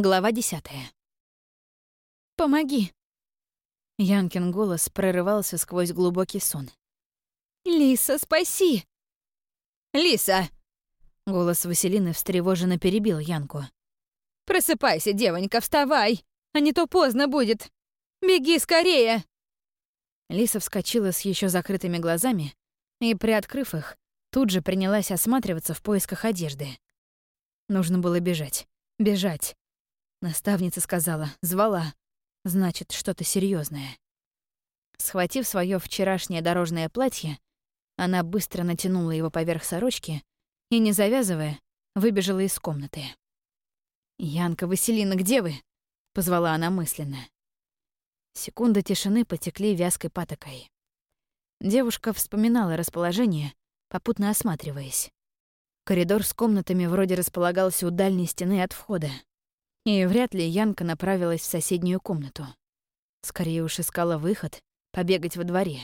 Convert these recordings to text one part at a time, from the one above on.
Глава десятая. «Помоги!» Янкин голос прорывался сквозь глубокий сон. «Лиса, спаси!» «Лиса!» Голос Василины встревоженно перебил Янку. «Просыпайся, девонька, вставай! А не то поздно будет! Беги скорее!» Лиса вскочила с еще закрытыми глазами и, приоткрыв их, тут же принялась осматриваться в поисках одежды. Нужно было бежать. Бежать. Наставница сказала, звала. Значит, что-то серьезное. Схватив свое вчерашнее дорожное платье, она быстро натянула его поверх сорочки и, не завязывая, выбежала из комнаты. «Янка, Василина, где вы?» — позвала она мысленно. Секунды тишины потекли вязкой патокой. Девушка вспоминала расположение, попутно осматриваясь. Коридор с комнатами вроде располагался у дальней стены от входа. И вряд ли Янка направилась в соседнюю комнату. Скорее уж искала выход, побегать во дворе.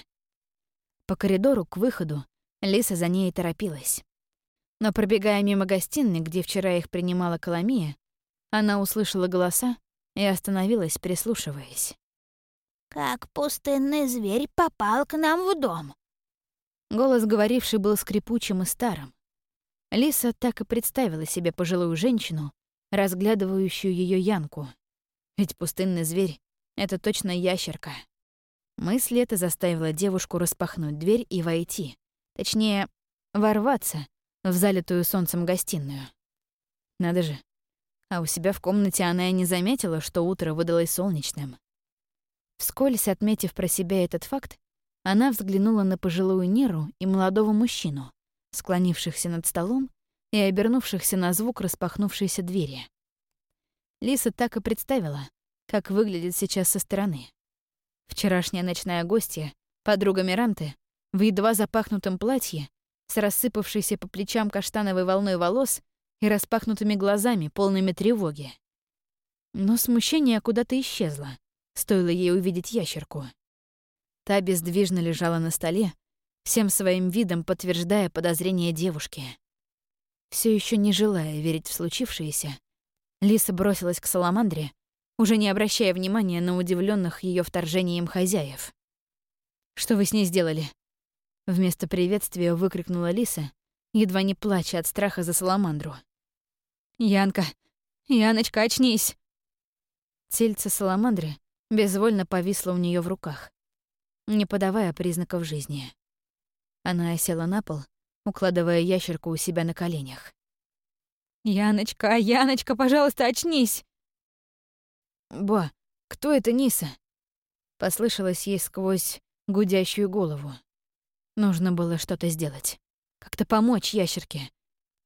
По коридору к выходу Лиса за ней торопилась. Но пробегая мимо гостиной, где вчера их принимала Коломия, она услышала голоса и остановилась, прислушиваясь. «Как пустынный зверь попал к нам в дом?» Голос говоривший был скрипучим и старым. Лиса так и представила себе пожилую женщину, разглядывающую ее Янку. Ведь пустынный зверь — это точно ящерка. Мысль эта заставила девушку распахнуть дверь и войти. Точнее, ворваться в залитую солнцем гостиную. Надо же. А у себя в комнате она и не заметила, что утро выдалось солнечным. Вскользь отметив про себя этот факт, она взглянула на пожилую Неру и молодого мужчину, склонившихся над столом и обернувшихся на звук распахнувшейся двери. Лиса так и представила, как выглядит сейчас со стороны. Вчерашняя ночная гостья, подруга Миранты, в едва запахнутом платье, с рассыпавшейся по плечам каштановой волной волос и распахнутыми глазами, полными тревоги. Но смущение куда-то исчезло, стоило ей увидеть ящерку. Та бездвижно лежала на столе, всем своим видом подтверждая подозрения девушки. Все еще не желая верить в случившееся, Лиса бросилась к Саламандре, уже не обращая внимания на удивленных ее вторжением хозяев. «Что вы с ней сделали?» Вместо приветствия выкрикнула Лиса, едва не плача от страха за Саламандру. «Янка! Яночка, очнись!» Тельце Саламандры безвольно повисло у нее в руках, не подавая признаков жизни. Она села на пол, укладывая ящерку у себя на коленях. «Яночка, Яночка, пожалуйста, очнись!» «Ба, кто это Ниса?» Послышалось ей сквозь гудящую голову. Нужно было что-то сделать. Как-то помочь ящерке.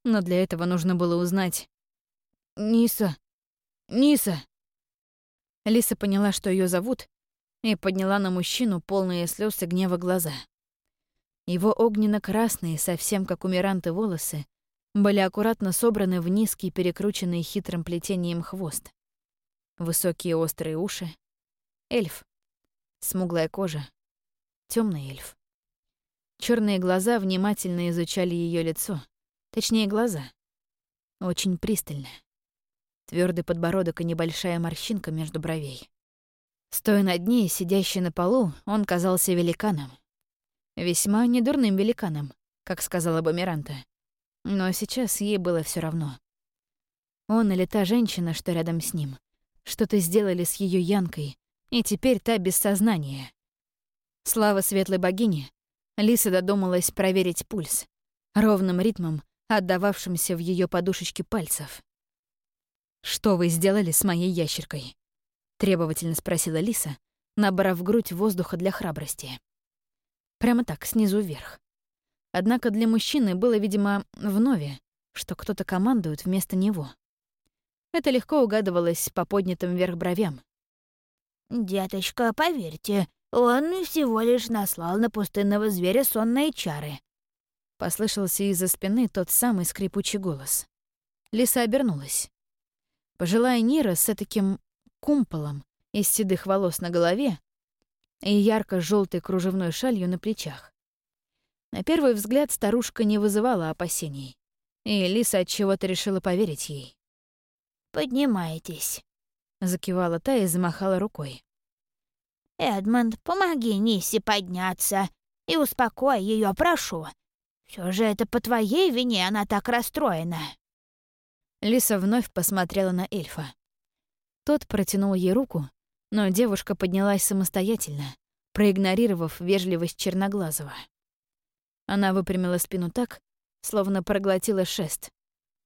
Но для этого нужно было узнать... «Ниса! Ниса!» Лиса поняла, что ее зовут, и подняла на мужчину полные слез и гнева глаза. Его огненно-красные, совсем как у Миранты волосы, были аккуратно собраны в низкий, перекрученный хитрым плетением хвост. Высокие острые уши. Эльф. Смуглая кожа. темный эльф. Черные глаза внимательно изучали ее лицо. Точнее, глаза. Очень пристально. Твердый подбородок и небольшая морщинка между бровей. Стоя над ней, сидящий на полу, он казался великаном. Весьма недурным великаном, как сказала бы Миранта. Но сейчас ей было все равно. Он или та женщина, что рядом с ним, что-то сделали с ее Янкой, и теперь та без сознания. Слава светлой богине, Лиса додумалась проверить пульс, ровным ритмом, отдававшимся в ее подушечке пальцев. «Что вы сделали с моей ящеркой?» — требовательно спросила Лиса, набрав грудь воздуха для храбрости. Прямо так, снизу вверх. Однако для мужчины было, видимо, вновь, что кто-то командует вместо него. Это легко угадывалось по поднятым вверх бровям. «Деточка, поверьте, он всего лишь наслал на пустынного зверя сонные чары». Послышался из-за спины тот самый скрипучий голос. Лиса обернулась. Пожилая Нира с таким кумполом из седых волос на голове и ярко желтой кружевной шалью на плечах. На первый взгляд старушка не вызывала опасений, и Лиса от чего-то решила поверить ей. поднимайтесь», — закивала та и замахала рукой. «Эдмонд, помоги Ниссе подняться и успокой ее, прошу. Все же это по твоей вине она так расстроена». Лиса вновь посмотрела на эльфа. Тот протянул ей руку, но девушка поднялась самостоятельно, проигнорировав вежливость Черноглазого. Она выпрямила спину так, словно проглотила шест,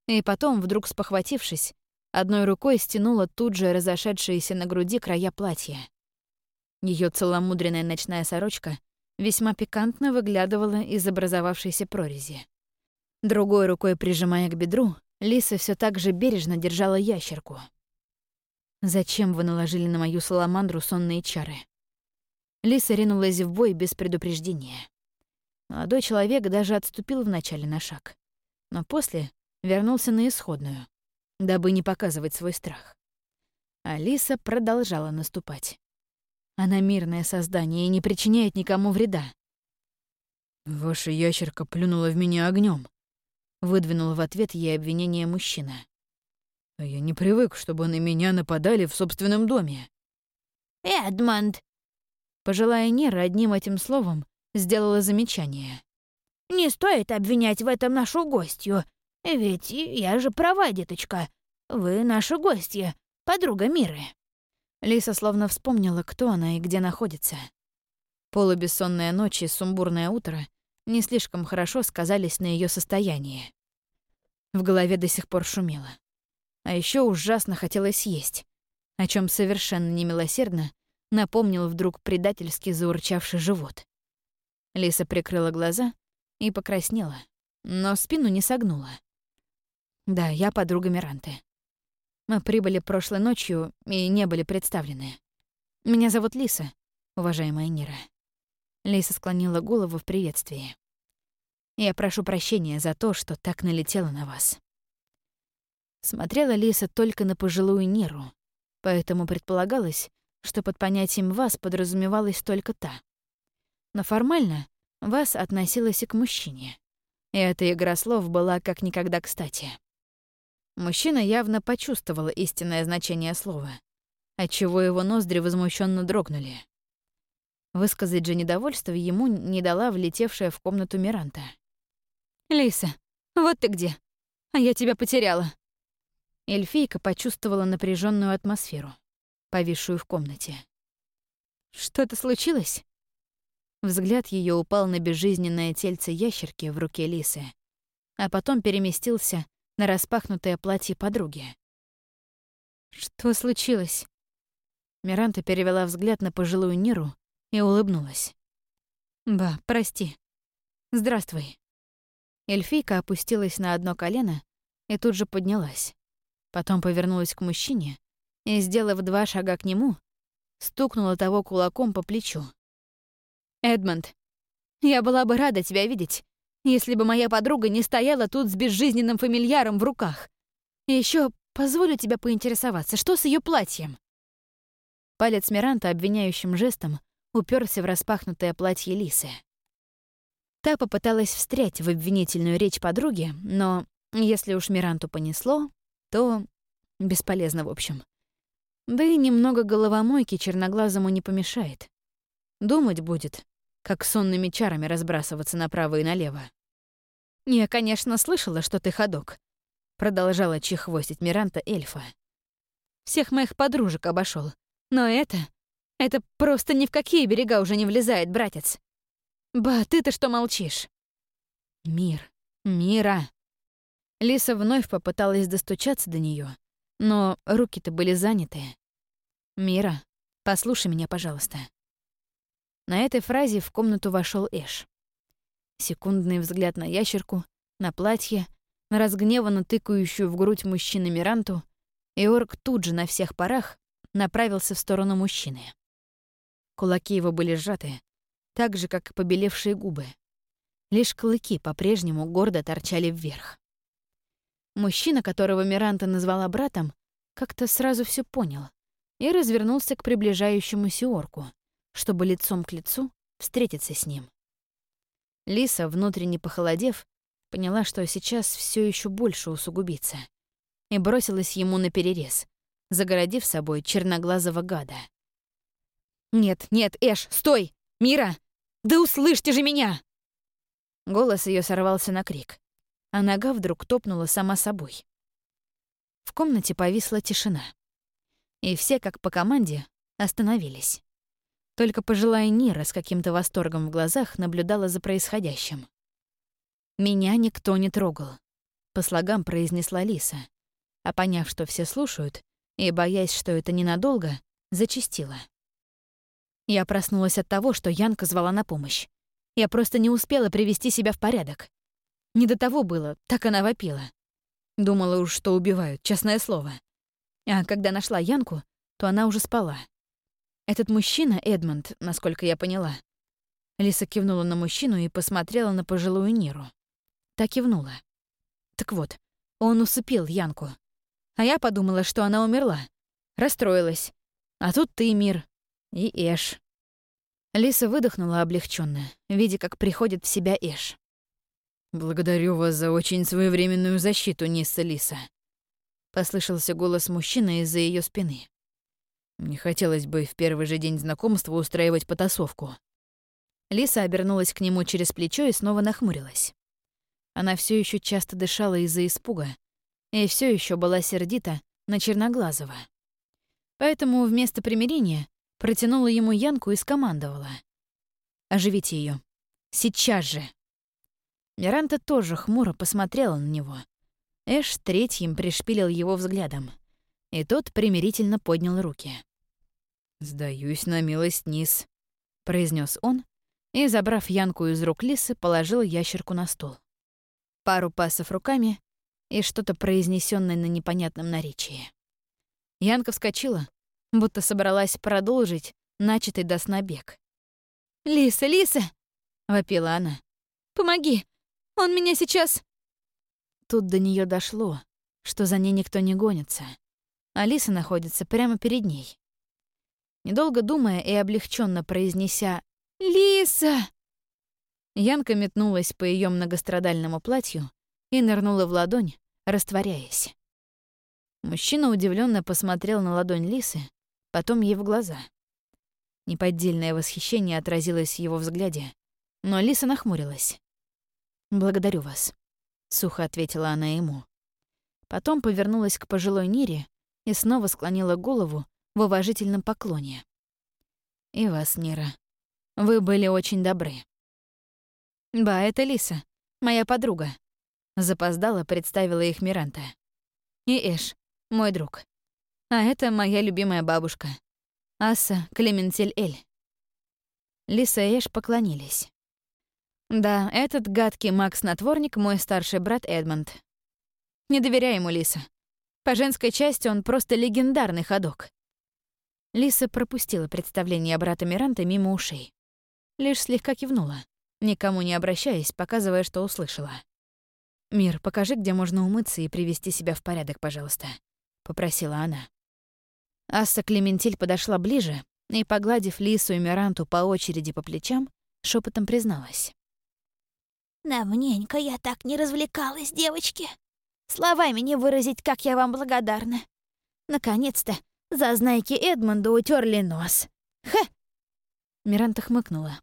и потом, вдруг спохватившись, одной рукой стянула тут же разошедшиеся на груди края платья. Ее целомудренная ночная сорочка весьма пикантно выглядывала из образовавшейся прорези. Другой рукой прижимая к бедру, Лиса все так же бережно держала ящерку. «Зачем вы наложили на мою саламандру сонные чары?» Лиса ринулась в бой без предупреждения. Молодой человек даже отступил вначале на шаг, но после вернулся на исходную, дабы не показывать свой страх. Алиса продолжала наступать. Она мирное создание и не причиняет никому вреда. «Ваша ящерка плюнула в меня огнем, выдвинул в ответ ей обвинение мужчина. «А я не привык, чтобы на меня нападали в собственном доме». «Эдмонд!» Пожилая Нера одним этим словом сделала замечание. «Не стоит обвинять в этом нашу гостью, ведь я же права, деточка. Вы наши гости, подруга Миры». Лиса словно вспомнила, кто она и где находится. Полубессонная ночь и сумбурное утро не слишком хорошо сказались на ее состоянии. В голове до сих пор шумело. А еще ужасно хотелось есть, о чем совершенно немилосердно напомнил вдруг предательски заурчавший живот. Лиса прикрыла глаза и покраснела, но спину не согнула. Да, я подруга Миранты. Мы прибыли прошлой ночью и не были представлены. Меня зовут Лиса, уважаемая Нира. Лиса склонила голову в приветствии. Я прошу прощения за то, что так налетела на вас. Смотрела Лиса только на пожилую Ниру, поэтому предполагалось, что под понятием «вас» подразумевалась только та. Но формально «вас» относилась и к мужчине. И эта игра слов была как никогда кстати. Мужчина явно почувствовал истинное значение слова, отчего его ноздри возмущенно дрогнули. Высказать же недовольство ему не дала влетевшая в комнату Миранта. «Лиса, вот ты где! А я тебя потеряла!» Эльфийка почувствовала напряженную атмосферу, повисшую в комнате. «Что-то случилось?» Взгляд ее упал на безжизненное тельце ящерки в руке Лисы, а потом переместился на распахнутое платье подруги. «Что случилось?» Миранта перевела взгляд на пожилую Ниру и улыбнулась. «Ба, прости. Здравствуй». Эльфийка опустилась на одно колено и тут же поднялась. Потом повернулась к мужчине и, сделав два шага к нему, стукнула того кулаком по плечу. «Эдмонд, я была бы рада тебя видеть, если бы моя подруга не стояла тут с безжизненным фамильяром в руках. Еще позволю тебя поинтересоваться, что с ее платьем?» Палец Миранта обвиняющим жестом уперся в распахнутое платье Лисы. Та попыталась встрять в обвинительную речь подруги, но если уж Миранту понесло, то бесполезно в общем. Да и немного головомойки черноглазому не помешает. Думать будет, как сонными чарами разбрасываться направо и налево. «Я, конечно, слышала, что ты ходок», — продолжала чехвостить Миранта эльфа. «Всех моих подружек обошел, но это это просто ни в какие берега уже не влезает, братец. Ба, ты-то что молчишь? Мир. Мира. Лиса вновь попыталась достучаться до нее, но руки-то были заняты. Мира, послушай меня, пожалуйста. На этой фразе в комнату вошел Эш. Секундный взгляд на ящерку, на платье, на разгневанно тыкающую в грудь мужчины Миранту, и орк тут же на всех парах направился в сторону мужчины. Кулаки его были сжаты, так же, как и побелевшие губы. Лишь клыки по-прежнему гордо торчали вверх. Мужчина, которого Миранта назвала братом, как-то сразу все понял и развернулся к приближающемуся орку, чтобы лицом к лицу встретиться с ним. Лиса, внутренне похолодев, поняла, что сейчас все еще больше усугубится, и бросилась ему на перерез, загородив собой черноглазого гада. «Нет, нет, Эш, стой! Мира! Да услышьте же меня!» Голос ее сорвался на крик, а нога вдруг топнула сама собой. В комнате повисла тишина. И все, как по команде, остановились. Только пожилая Нира с каким-то восторгом в глазах наблюдала за происходящим. «Меня никто не трогал», — по слогам произнесла Лиса, а поняв, что все слушают, и, боясь, что это ненадолго, зачастила. Я проснулась от того, что Янка звала на помощь. Я просто не успела привести себя в порядок. Не до того было, так она вопила. Думала уж, что убивают, честное слово. А когда нашла Янку, то она уже спала. Этот мужчина, Эдмонд, насколько я поняла. Лиса кивнула на мужчину и посмотрела на пожилую Ниру. Так кивнула. Так вот, он усыпил Янку. А я подумала, что она умерла. Расстроилась. А тут ты, Мир. И Эш. Лиса выдохнула облегченно, видя, как приходит в себя Эш. «Благодарю вас за очень своевременную защиту, Нисса Лиса», — послышался голос мужчины из-за ее спины. «Не хотелось бы в первый же день знакомства устраивать потасовку». Лиса обернулась к нему через плечо и снова нахмурилась. Она все еще часто дышала из-за испуга и все еще была сердита на Черноглазого. Поэтому вместо примирения протянула ему Янку и скомандовала. «Оживите ее. Сейчас же!» Миранта тоже хмуро посмотрела на него. Эш третьим пришпилил его взглядом, и тот примирительно поднял руки. «Сдаюсь на милость низ», — произнес он, и, забрав Янку из рук Лисы, положил ящерку на стол. Пару пасов руками и что-то произнесенное на непонятном наречии. Янка вскочила, будто собралась продолжить начатый до сна. «Лиса, Лиса!» — вопила она. «Помоги! Он меня сейчас...» Тут до нее дошло, что за ней никто не гонится. Алиса находится прямо перед ней. Недолго думая и облегченно произнеся «Лиса!», Янка метнулась по ее многострадальному платью и нырнула в ладонь, растворяясь. Мужчина удивленно посмотрел на ладонь Лисы, потом ей в глаза. Неподдельное восхищение отразилось в его взгляде, но Лиса нахмурилась. «Благодарю вас», — сухо ответила она ему. Потом повернулась к пожилой Нире и снова склонила голову в уважительном поклоне. «И вас, Нира. Вы были очень добры». «Ба, это Лиса, моя подруга», — запоздала представила их Миранта. «И Эш, мой друг. А это моя любимая бабушка, Аса Клементель-Эль». Лиса и Эш поклонились. Да, этот гадкий маг-снотворник — мой старший брат Эдмонд. Не доверяй ему, Лиса. По женской части он просто легендарный ходок. Лиса пропустила представление брата Миранта мимо ушей. Лишь слегка кивнула, никому не обращаясь, показывая, что услышала. «Мир, покажи, где можно умыться и привести себя в порядок, пожалуйста», — попросила она. Асса Клементиль подошла ближе и, погладив Лису и Миранту по очереди по плечам, шепотом призналась. Давненько я так не развлекалась, девочки. Словами не выразить, как я вам благодарна. Наконец-то зазнайки Эдмонда утерли нос. Ха! Миранта хмыкнула.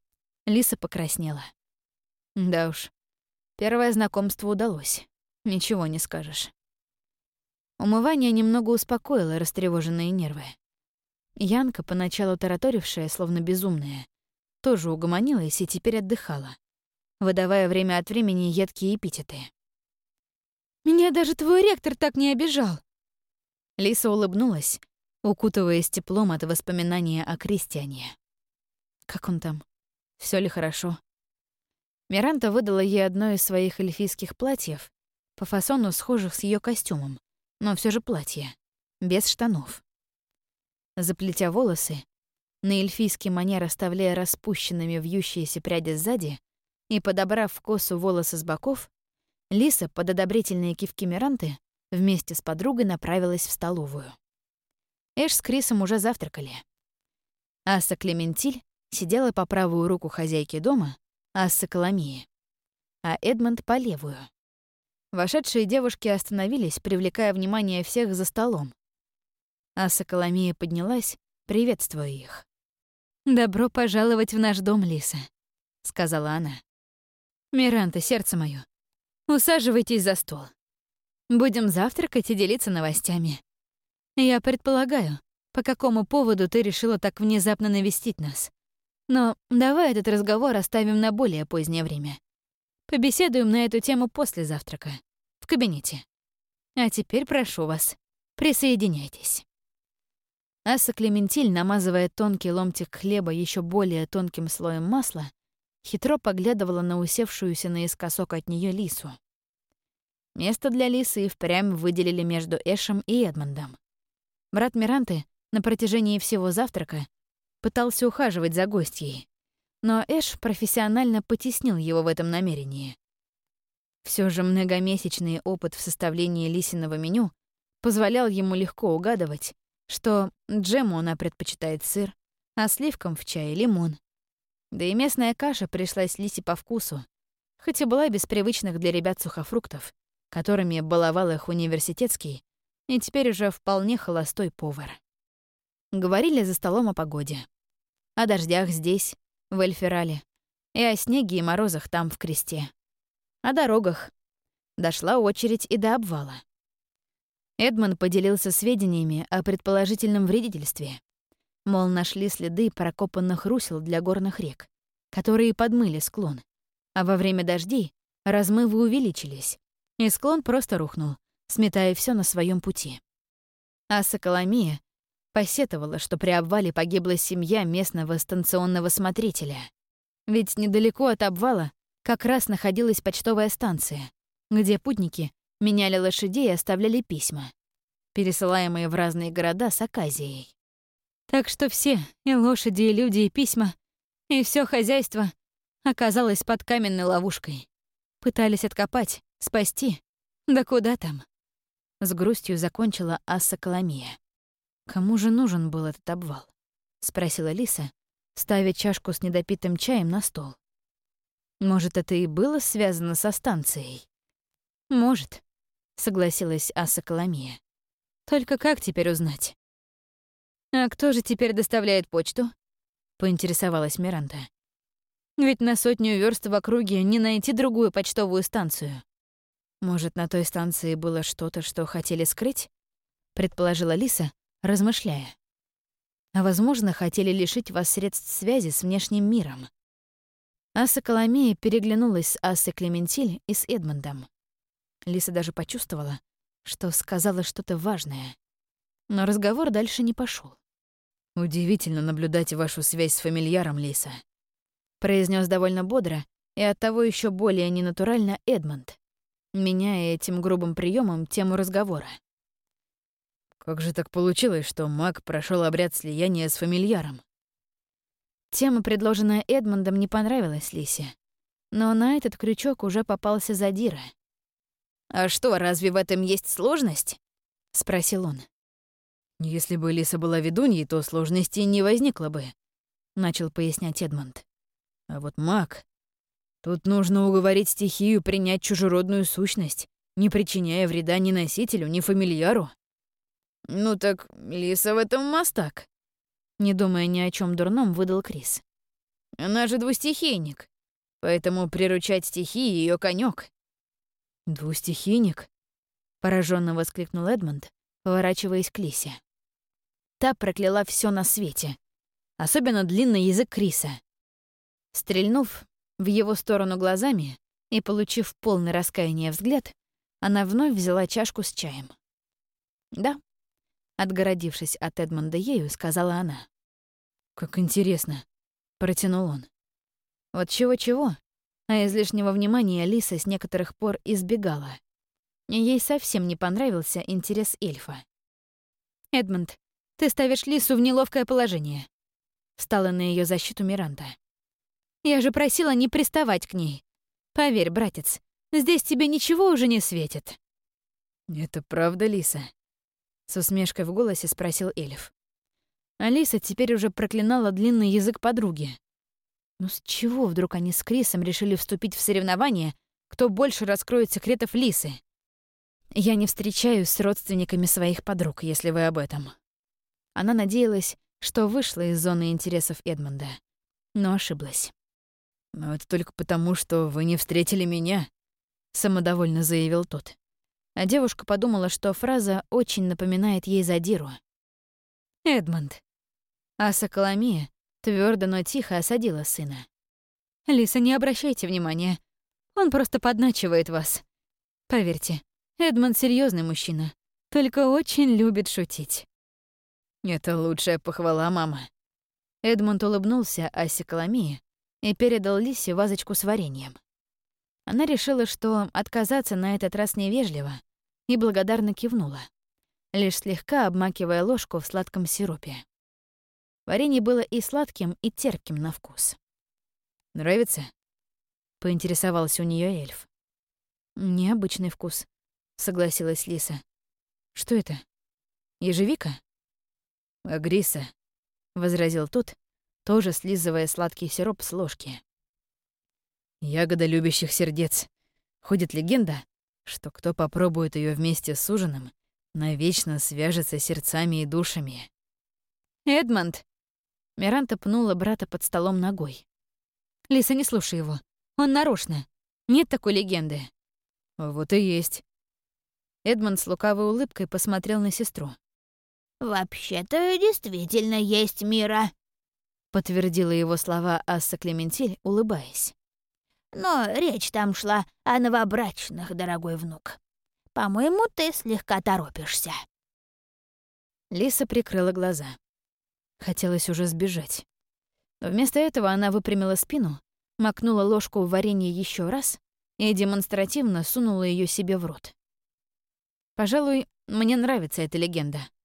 Лиса покраснела. Да уж, первое знакомство удалось. Ничего не скажешь. Умывание немного успокоило растревоженные нервы. Янка, поначалу тараторившая, словно безумная, тоже угомонилась и теперь отдыхала выдавая время от времени едкие эпитеты. «Меня даже твой ректор так не обижал!» Лиса улыбнулась, укутываясь теплом от воспоминания о Кристиане. «Как он там? Все ли хорошо?» Миранта выдала ей одно из своих эльфийских платьев, по фасону схожих с ее костюмом, но все же платье, без штанов. Заплетя волосы, на эльфийский манер оставляя распущенными вьющиеся пряди сзади, и, подобрав в косу волосы с боков, Лиса под одобрительные кивки Миранты вместе с подругой направилась в столовую. Эш с Крисом уже завтракали. Асса Клементиль сидела по правую руку хозяйки дома, Асса Коломии, а Эдмонд — по левую. Вошедшие девушки остановились, привлекая внимание всех за столом. А Соколомия поднялась, приветствуя их. «Добро пожаловать в наш дом, Лиса», — сказала она. «Миранта, сердце моё, усаживайтесь за стол. Будем завтракать и делиться новостями. Я предполагаю, по какому поводу ты решила так внезапно навестить нас. Но давай этот разговор оставим на более позднее время. Побеседуем на эту тему после завтрака. В кабинете. А теперь прошу вас, присоединяйтесь. Аса Клементиль, намазывая тонкий ломтик хлеба еще более тонким слоем масла, хитро поглядывала на усевшуюся наискосок от нее лису. Место для лисы и впрямь выделили между Эшем и Эдмондом. Брат Миранты на протяжении всего завтрака пытался ухаживать за гостьей, но Эш профессионально потеснил его в этом намерении. Все же многомесячный опыт в составлении лисиного меню позволял ему легко угадывать, что джему она предпочитает сыр, а сливкам в чае лимон. Да и местная каша пришлась Лисе по вкусу, хоть и была без привычных для ребят сухофруктов, которыми баловал их университетский и теперь уже вполне холостой повар. Говорили за столом о погоде. О дождях здесь, в Эльферале, и о снеге и морозах там, в Кресте. О дорогах. Дошла очередь и до обвала. Эдмон поделился сведениями о предположительном вредительстве. Мол, нашли следы прокопанных русел для горных рек, которые подмыли склон. А во время дождей размывы увеличились, и склон просто рухнул, сметая все на своем пути. А Соколомия посетовала, что при обвале погибла семья местного станционного смотрителя. Ведь недалеко от обвала как раз находилась почтовая станция, где путники меняли лошадей и оставляли письма, пересылаемые в разные города с оказией. Так что все, и лошади, и люди, и письма, и все хозяйство оказалось под каменной ловушкой. Пытались откопать, спасти. Да куда там? С грустью закончила Асса Коломия. «Кому же нужен был этот обвал?» — спросила Лиса, ставя чашку с недопитым чаем на стол. «Может, это и было связано со станцией?» «Может», — согласилась Аса Коломия. «Только как теперь узнать?» «А кто же теперь доставляет почту?» — поинтересовалась Миранта. «Ведь на сотню верст в округе не найти другую почтовую станцию. Может, на той станции было что-то, что хотели скрыть?» — предположила Лиса, размышляя. А, возможно, хотели лишить вас средств связи с внешним миром. Аса Коломея переглянулась с Асой Клементиль и с Эдмондом. Лиса даже почувствовала, что сказала что-то важное. Но разговор дальше не пошел. «Удивительно наблюдать вашу связь с фамильяром, Лиса», — произнес довольно бодро и оттого еще более ненатурально Эдмонд, меняя этим грубым приемом тему разговора. Как же так получилось, что маг прошел обряд слияния с фамильяром? Тема, предложенная Эдмондом, не понравилась Лисе. Но на этот крючок уже попался Задира. «А что, разве в этом есть сложность?» — спросил он. «Если бы Лиса была ведуньей, то сложностей не возникло бы», — начал пояснять Эдмонд. «А вот маг... Тут нужно уговорить стихию принять чужеродную сущность, не причиняя вреда ни носителю, ни фамильяру. «Ну так Лиса в этом мастак», — не думая ни о чем дурном, выдал Крис. «Она же двустихийник, поэтому приручать стихии ее конек. «Двустихийник?» — пораженно воскликнул Эдмонд, поворачиваясь к Лисе. Та прокляла все на свете, особенно длинный язык Криса. Стрельнув в его сторону глазами и получив полный раскаяния взгляд, она вновь взяла чашку с чаем. Да, Отгородившись от Эдмонда ею, сказала она. «Как интересно», — протянул он. Вот чего-чего, а излишнего внимания Лиса с некоторых пор избегала. Ей совсем не понравился интерес эльфа. «Эдмонд, ты ставишь Лису в неловкое положение», — встала на ее защиту Миранда. «Я же просила не приставать к ней. Поверь, братец, здесь тебе ничего уже не светит». «Это правда, Лиса?» С усмешкой в голосе спросил Эльф. Алиса теперь уже проклинала длинный язык подруги. Ну с чего вдруг они с Крисом решили вступить в соревнование, кто больше раскроет секретов Лисы? Я не встречаюсь с родственниками своих подруг, если вы об этом. Она надеялась, что вышла из зоны интересов Эдмонда, но ошиблась. «Но это только потому, что вы не встретили меня», — самодовольно заявил тот. А девушка подумала, что фраза очень напоминает ей задиру. «Эдмонд». А Соколомия твердо, но тихо осадила сына. «Лиса, не обращайте внимания. Он просто подначивает вас. Поверьте, Эдмонд серьезный мужчина, только очень любит шутить». «Это лучшая похвала, мама». Эдмонд улыбнулся Асе Коломии и передал Лисе вазочку с вареньем. Она решила, что отказаться на этот раз невежливо, и благодарно кивнула, лишь слегка обмакивая ложку в сладком сиропе. Варенье было и сладким, и терпким на вкус. «Нравится?» — поинтересовался у нее эльф. «Необычный вкус», — согласилась Лиса. «Что это? Ежевика?» «Агриса», — возразил тот, тоже слизывая сладкий сироп с ложки. Ягода любящих сердец. Ходит легенда, что кто попробует ее вместе с ужином, навечно свяжется сердцами и душами. «Эдмонд!» Миранта пнула брата под столом ногой. «Лиса, не слушай его. Он нарочно. Нет такой легенды». «Вот и есть». Эдмонд с лукавой улыбкой посмотрел на сестру. «Вообще-то действительно есть мира», — подтвердила его слова Асса Клементиль, улыбаясь. Но речь там шла о новобрачных, дорогой внук. По-моему, ты слегка торопишься. Лиса прикрыла глаза. Хотелось уже сбежать. Но вместо этого она выпрямила спину, макнула ложку в варенье еще раз и демонстративно сунула ее себе в рот. «Пожалуй, мне нравится эта легенда», —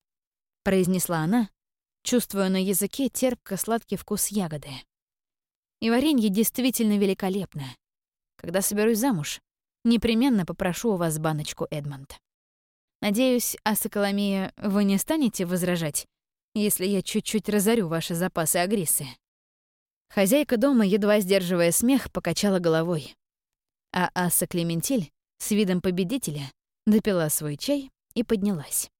произнесла она, чувствуя на языке терпко-сладкий вкус ягоды. И варенье действительно великолепно. Когда соберусь замуж, непременно попрошу у вас баночку, Эдмонд. Надеюсь, Асакаламия, вы не станете возражать, если я чуть-чуть разорю ваши запасы агрисы. Хозяйка дома, едва сдерживая смех, покачала головой. А Аса Клементиль с видом победителя допила свой чай и поднялась.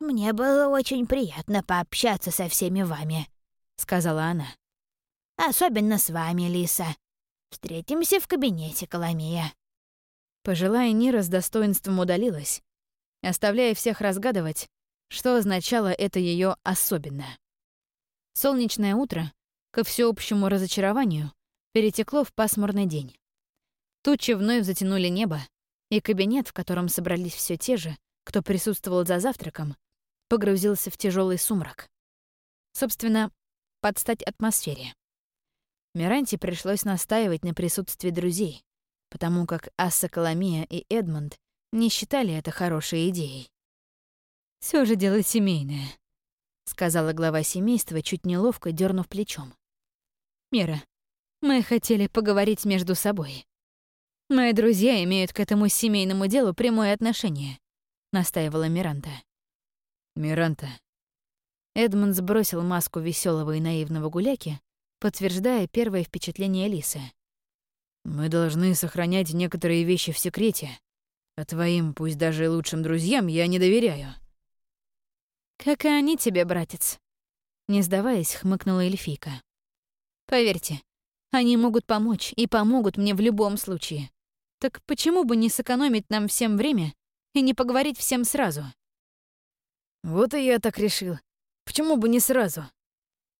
«Мне было очень приятно пообщаться со всеми вами», — сказала она. Особенно с вами, Лиса. Встретимся в кабинете, Коломия». Пожилая Нира с достоинством удалилась, оставляя всех разгадывать, что означало это ее особенно. Солнечное утро, ко всеобщему разочарованию, перетекло в пасмурный день. Тучи вновь затянули небо, и кабинет, в котором собрались все те же, кто присутствовал за завтраком, погрузился в тяжелый сумрак. Собственно, под стать атмосфере. Миранте пришлось настаивать на присутствии друзей, потому как Асса Коломия и Эдмонд не считали это хорошей идеей. Все же дело семейное», — сказала глава семейства, чуть неловко дернув плечом. «Мира, мы хотели поговорить между собой. Мои друзья имеют к этому семейному делу прямое отношение», — настаивала Миранта. «Миранта». Эдмонд сбросил маску веселого и наивного гуляки подтверждая первое впечатление Лисы. «Мы должны сохранять некоторые вещи в секрете, а твоим, пусть даже и лучшим друзьям, я не доверяю». «Как и они тебе, братец», — не сдаваясь, хмыкнула эльфийка. «Поверьте, они могут помочь и помогут мне в любом случае. Так почему бы не сэкономить нам всем время и не поговорить всем сразу?» «Вот и я так решил. Почему бы не сразу?»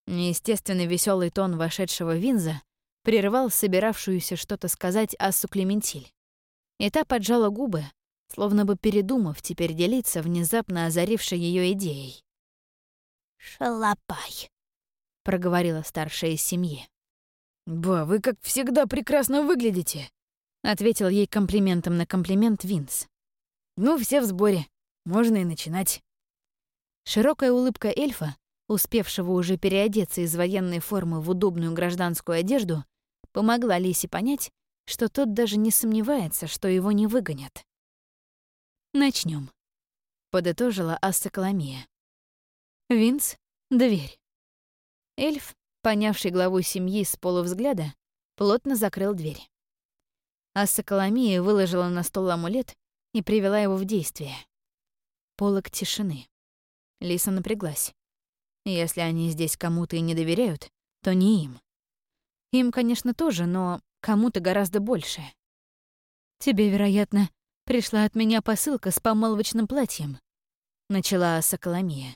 Неестественно веселый тон вошедшего Винза прервал собиравшуюся что-то сказать Ассу Клементиль. И та поджала губы, словно бы передумав теперь делиться внезапно озарившей ее идеей. «Шалопай», — проговорила старшая из семьи. «Ба, вы, как всегда, прекрасно выглядите», — ответил ей комплиментом на комплимент Винс. «Ну, все в сборе. Можно и начинать». Широкая улыбка эльфа успевшего уже переодеться из военной формы в удобную гражданскую одежду, помогла Лисе понять, что тот даже не сомневается, что его не выгонят. Начнем, подытожила Асса Коломия. «Винс, дверь». Эльф, понявший главу семьи с полувзгляда, плотно закрыл дверь. Асса Коломия выложила на стол амулет и привела его в действие. Полок тишины. Лиса напряглась. Если они здесь кому-то и не доверяют, то не им. Им, конечно, тоже, но кому-то гораздо больше. «Тебе, вероятно, пришла от меня посылка с помолвочным платьем», — начала Соколомия.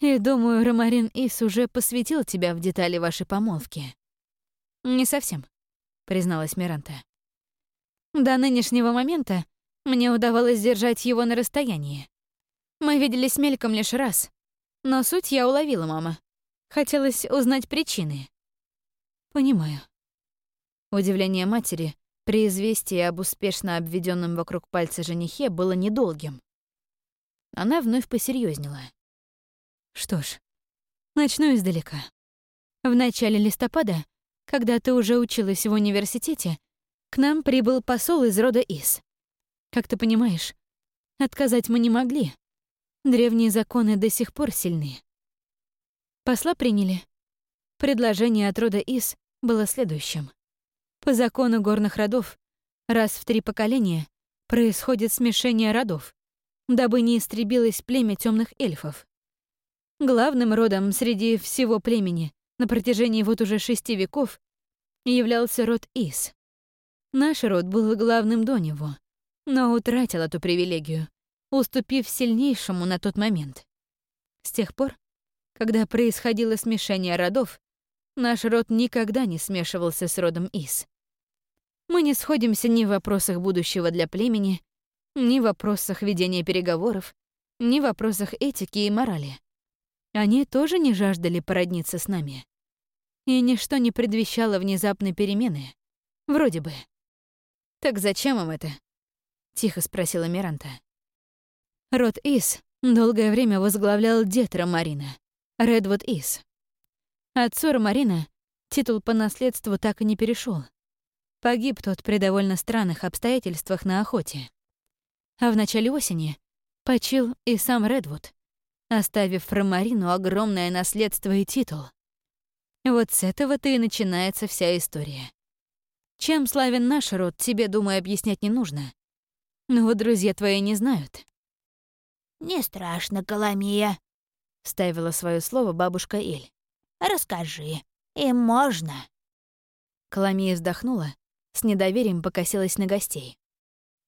«И думаю, Ромарин Ис уже посвятил тебя в детали вашей помолвки». «Не совсем», — призналась Миранта. «До нынешнего момента мне удавалось держать его на расстоянии. Мы виделись мельком лишь раз, но суть я уловила, мама. Хотелось узнать причины. Понимаю. Удивление матери при известии об успешно обведенном вокруг пальца женихе было недолгим. Она вновь посерьезнела. Что ж, начну издалека. В начале листопада, когда ты уже училась в университете, к нам прибыл посол из рода Ис. Как ты понимаешь, отказать мы не могли. Древние законы до сих пор сильны. Посла приняли. Предложение от рода Ис было следующим. По закону горных родов, раз в три поколения происходит смешение родов, дабы не истребилось племя темных эльфов. Главным родом среди всего племени на протяжении вот уже шести веков являлся род Ис. Наш род был главным до него, но утратил эту привилегию, уступив сильнейшему на тот момент. С тех пор, когда происходило смешение родов, наш род никогда не смешивался с родом Ис. Мы не сходимся ни в вопросах будущего для племени, ни в вопросах ведения переговоров, ни в вопросах этики и морали. Они тоже не жаждали породниться с нами. И ничто не предвещало внезапной перемены. Вроде бы. «Так зачем им это?» — тихо спросила Миранта. Род Ис долгое время возглавлял дед Ромарина, Редвуд Ис. Отцу Ромарина титул по наследству так и не перешел. Погиб тот при довольно странных обстоятельствах на охоте. А в начале осени почил и сам Редвуд, оставив Ромарину огромное наследство и титул. Вот с этого-то и начинается вся история. Чем славен наш род, тебе, думаю, объяснять не нужно. Но вот друзья твои не знают. «Не страшно, Коломия», — ставила свое слово бабушка Эль. «Расскажи, им можно». Коломия вздохнула, с недоверием покосилась на гостей.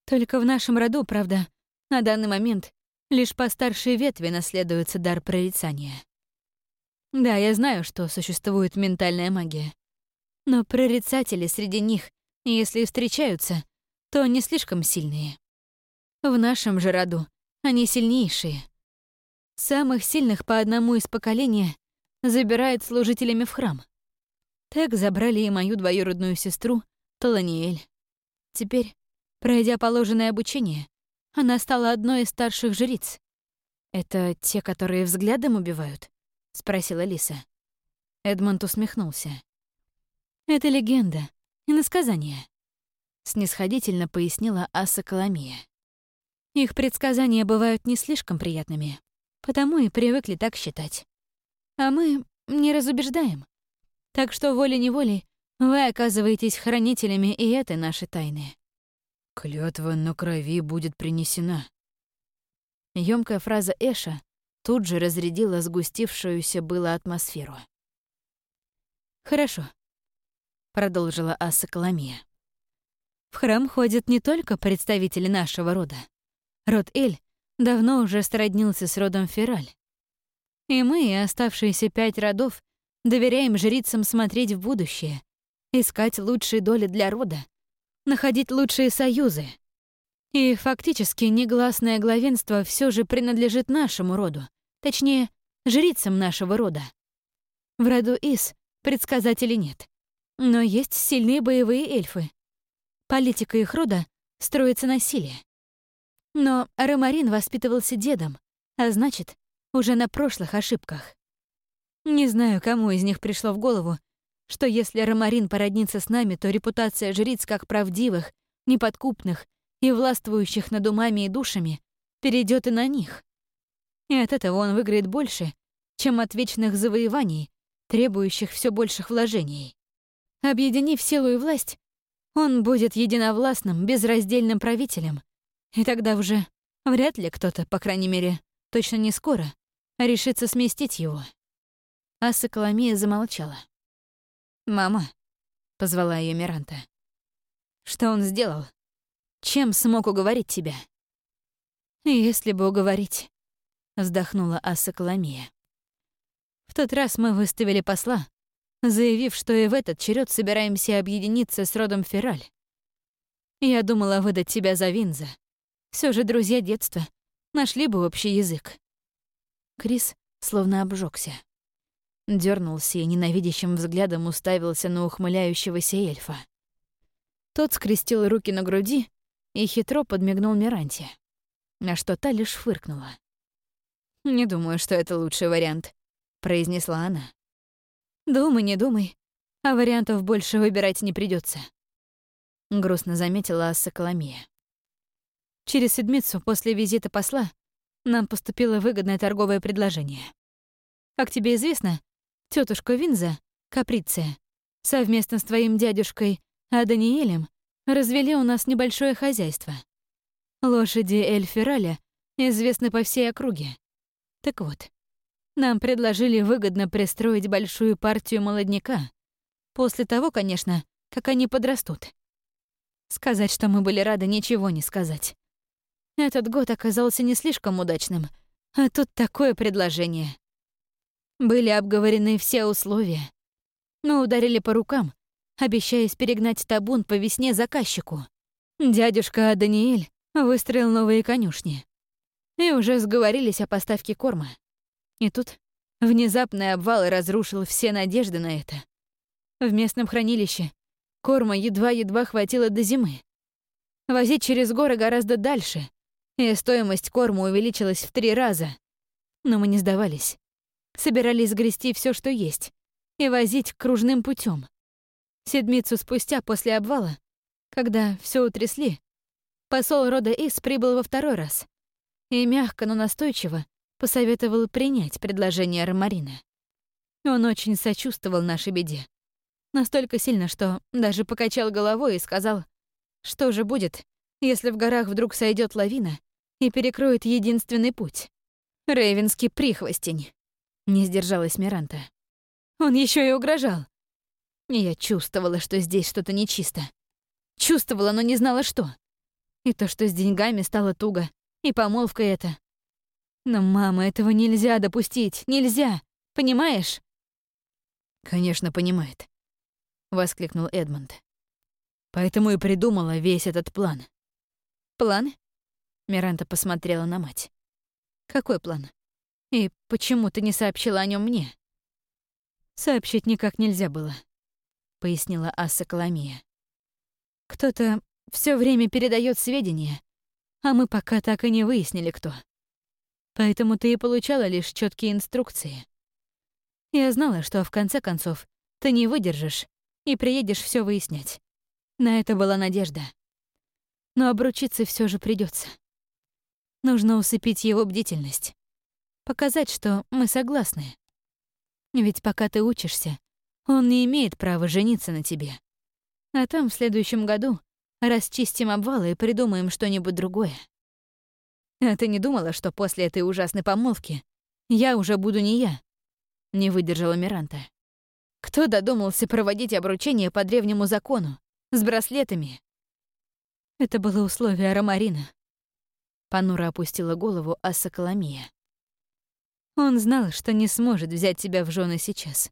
«Только в нашем роду, правда, на данный момент лишь по старшей ветви наследуется дар прорицания. Да, я знаю, что существует ментальная магия. Но прорицатели среди них, если и встречаются, то не слишком сильные. В нашем же роду они сильнейшие. Самых сильных по одному из поколения забирают служителями в храм. Так забрали и мою двоюродную сестру, Таланиэль. Теперь, пройдя положенное обучение, она стала одной из старших жриц. «Это те, которые взглядом убивают?» — спросила Лиса. Эдмонд усмехнулся. «Это легенда, иносказание», — снисходительно пояснила Аса Коломия. Их предсказания бывают не слишком приятными, потому и привыкли так считать. А мы не разубеждаем. Так что волей-неволей вы оказываетесь хранителями и этой нашей тайны. Клятва на крови будет принесена. Ёмкая фраза Эша тут же разрядила сгустившуюся было атмосферу. «Хорошо», — продолжила Аса Коломия. «В храм ходят не только представители нашего рода. Род Эль давно уже сроднился с родом Фераль. И мы, оставшиеся пять родов, доверяем жрицам смотреть в будущее, искать лучшие доли для рода, находить лучшие союзы. И фактически негласное главенство все же принадлежит нашему роду, точнее, жрицам нашего рода. В роду Ис предсказателей нет, но есть сильные боевые эльфы. Политика их рода строится на силе. Но Ромарин воспитывался дедом, а значит, уже на прошлых ошибках. Не знаю, кому из них пришло в голову, что если Ромарин породнится с нами, то репутация жриц как правдивых, неподкупных и властвующих над умами и душами перейдет и на них. И от этого он выиграет больше, чем от вечных завоеваний, требующих все больших вложений. Объединив силу и власть, он будет единовластным, безраздельным правителем, И тогда уже вряд ли кто-то, по крайней мере, точно не скоро, решится сместить его. Аса Коломия замолчала. «Мама», — позвала ее Миранта. «Что он сделал? Чем смог уговорить тебя?» «Если бы уговорить», — вздохнула Аса Коломия. «В тот раз мы выставили посла, заявив, что и в этот черед собираемся объединиться с родом Фераль. Я думала выдать тебя за Винза. Все же друзья детства нашли бы общий язык. Крис словно обжегся. Дернулся и ненавидящим взглядом уставился на ухмыляющегося эльфа. Тот скрестил руки на груди и хитро подмигнул Миранте, на что та лишь фыркнула. «Не думаю, что это лучший вариант», — произнесла она. «Думай, не думай, а вариантов больше выбирать не придется. грустно заметила Асса Коломия. Через седмицу после визита посла нам поступило выгодное торговое предложение. Как тебе известно, тетушка Винза, Каприция, совместно с твоим дядюшкой Аданиэлем развели у нас небольшое хозяйство. Лошади Эльфираля известны по всей округе. Так вот, нам предложили выгодно пристроить большую партию молодняка. После того, конечно, как они подрастут. Сказать, что мы были рады, ничего не сказать. Этот год оказался не слишком удачным, а тут такое предложение. Были обговорены все условия. Мы ударили по рукам, обещаясь перегнать табун по весне заказчику. Дядюшка Даниэль выстроил новые конюшни. И уже сговорились о поставке корма. И тут внезапный обвал разрушил все надежды на это. В местном хранилище корма едва-едва хватило до зимы. Возить через горы гораздо дальше, и стоимость корма увеличилась в три раза. Но мы не сдавались. Собирались сгрести все, что есть, и возить кружным путем. Седмицу спустя после обвала, когда все утрясли, посол рода Ис прибыл во второй раз и мягко, но настойчиво посоветовал принять предложение Ромарина. Он очень сочувствовал нашей беде. Настолько сильно, что даже покачал головой и сказал, что же будет, если в горах вдруг сойдет лавина и перекроет единственный путь. Рейвенский прихвостень. Не сдержалась Миранта. Он еще и угрожал. Я чувствовала, что здесь что-то нечисто. Чувствовала, но не знала, что. И то, что с деньгами стало туго, и помолвка эта. Но, мама, этого нельзя допустить, нельзя, понимаешь? Конечно, понимает, воскликнул Эдмонд. Поэтому и придумала весь этот план. План? Миранта посмотрела на мать. Какой план? И почему ты не сообщила о нем мне? Сообщить никак нельзя было, пояснила Асса Коломия. Кто-то все время передает сведения, а мы пока так и не выяснили, кто. Поэтому ты и получала лишь четкие инструкции. Я знала, что в конце концов ты не выдержишь и приедешь все выяснять. На это была надежда. Но обручиться все же придется. Нужно усыпить его бдительность. Показать, что мы согласны. Ведь пока ты учишься, он не имеет права жениться на тебе. А там в следующем году расчистим обвалы и придумаем что-нибудь другое. А ты не думала, что после этой ужасной помолвки я уже буду не я?» Не выдержала Миранта. «Кто додумался проводить обручение по древнему закону, с браслетами?» Это было условие Ромарина. Панура опустила голову Асса Коломия. Он знал, что не сможет взять тебя в жены сейчас.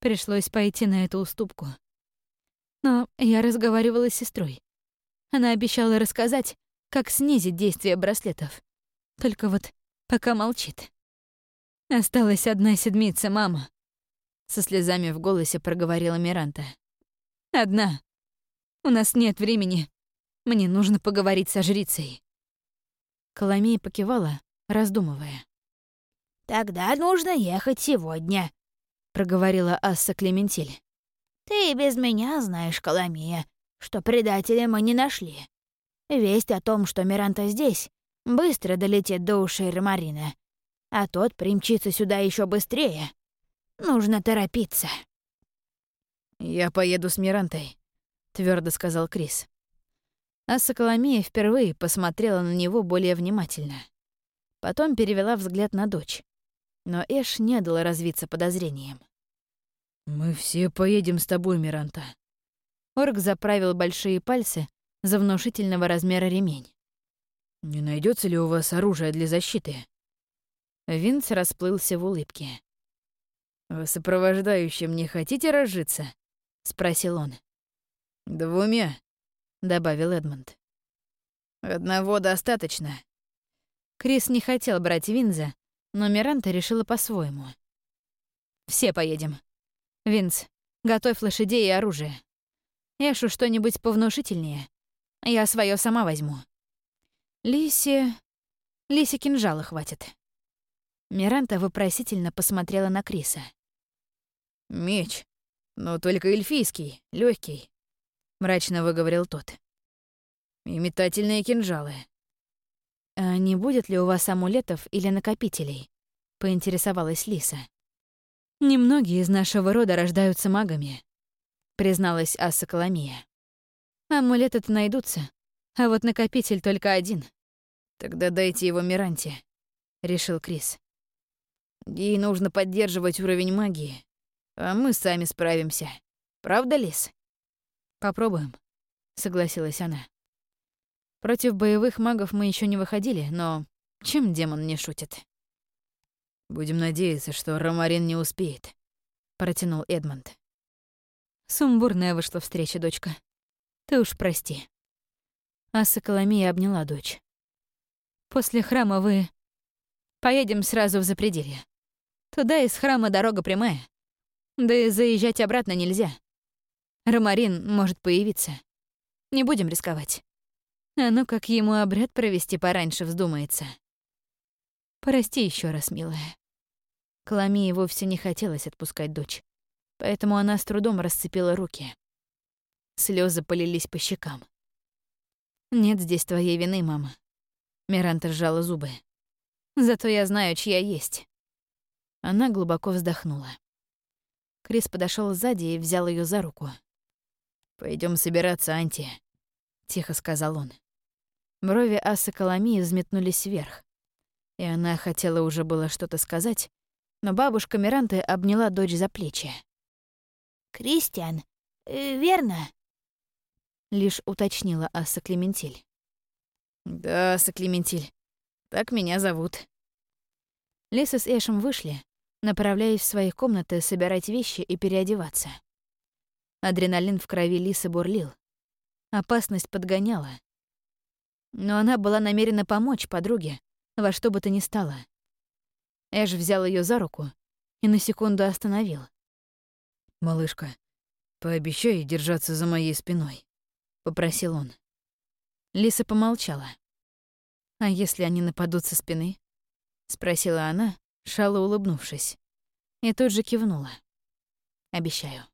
Пришлось пойти на эту уступку. Но я разговаривала с сестрой. Она обещала рассказать, как снизить действие браслетов. Только вот пока молчит. Осталась одна седмица, мама. Со слезами в голосе проговорила Миранта. Одна. У нас нет времени. Мне нужно поговорить со жрицей. Коломия покивала, раздумывая. «Тогда нужно ехать сегодня», — проговорила Асса Клементиль. «Ты без меня знаешь, Коломия, что предателя мы не нашли. Весть о том, что Миранта здесь, быстро долетит до ушей Ромарина. А тот примчится сюда еще быстрее. Нужно торопиться. «Я поеду с Мирантой», — твердо сказал Крис. А Соколомия впервые посмотрела на него более внимательно. Потом перевела взгляд на дочь. Но Эш не дала развиться подозрением. «Мы все поедем с тобой, Миранта». Орк заправил большие пальцы за внушительного размера ремень. «Не найдется ли у вас оружие для защиты?» Винц расплылся в улыбке. «Вы сопровождающим не хотите разжиться?» — спросил он. «Двумя», — добавил Эдмонд. «Одного достаточно». Крис не хотел брать Винза, но Миранта решила по-своему. «Все поедем. Винс, готовь лошадей и оружие. Эшу что-нибудь повнушительнее. Я свое сама возьму. Лисе... Лисе кинжала хватит». Миранта вопросительно посмотрела на Криса. «Меч, но только эльфийский, легкий, мрачно выговорил тот. «И метательные кинжалы». «А не будет ли у вас амулетов или накопителей?» — поинтересовалась Лиса. «Немногие из нашего рода рождаются магами», — призналась Аса Коломия. «Амулеты-то найдутся, а вот накопитель только один». «Тогда дайте его Миранте», — решил Крис. Ей нужно поддерживать уровень магии, а мы сами справимся. Правда, Лис? Попробуем, согласилась она. Против боевых магов мы еще не выходили, но чем демон не шутит? Будем надеяться, что Ромарин не успеет, протянул Эдмонд. Сумбурная вышла встреча, дочка. Ты уж прости. А Соколомия обняла дочь. После храма вы... Поедем сразу в запределье. Туда из храма дорога прямая. Да и заезжать обратно нельзя. Ромарин может появиться. Не будем рисковать. А ну как ему обряд провести пораньше вздумается. Прости еще раз, милая. Кламии вовсе не хотелось отпускать дочь, поэтому она с трудом расцепила руки. Слезы полились по щекам. «Нет здесь твоей вины, мама». Миранта сжала зубы. «Зато я знаю, чья есть. Она глубоко вздохнула. Крис подошел сзади и взял ее за руку. Пойдем собираться, Анти», — тихо сказал он. Брови Асы Коломии взметнулись вверх, и она хотела уже было что-то сказать, но бабушка Миранты обняла дочь за плечи. «Кристиан, э, верно?» Лишь уточнила Аса Клементиль. «Да, Аса Клементиль, так меня зовут». Лиса с Эшем вышли, направляясь в свои комнаты собирать вещи и переодеваться. Адреналин в крови Лисы бурлил. Опасность подгоняла. Но она была намерена помочь подруге, во что бы то ни стало. Эш взял ее за руку и на секунду остановил. «Малышка, пообещай держаться за моей спиной», — попросил он. Лиса помолчала. «А если они нападут со спины?» — спросила она, шало улыбнувшись. И тут же кивнула. «Обещаю».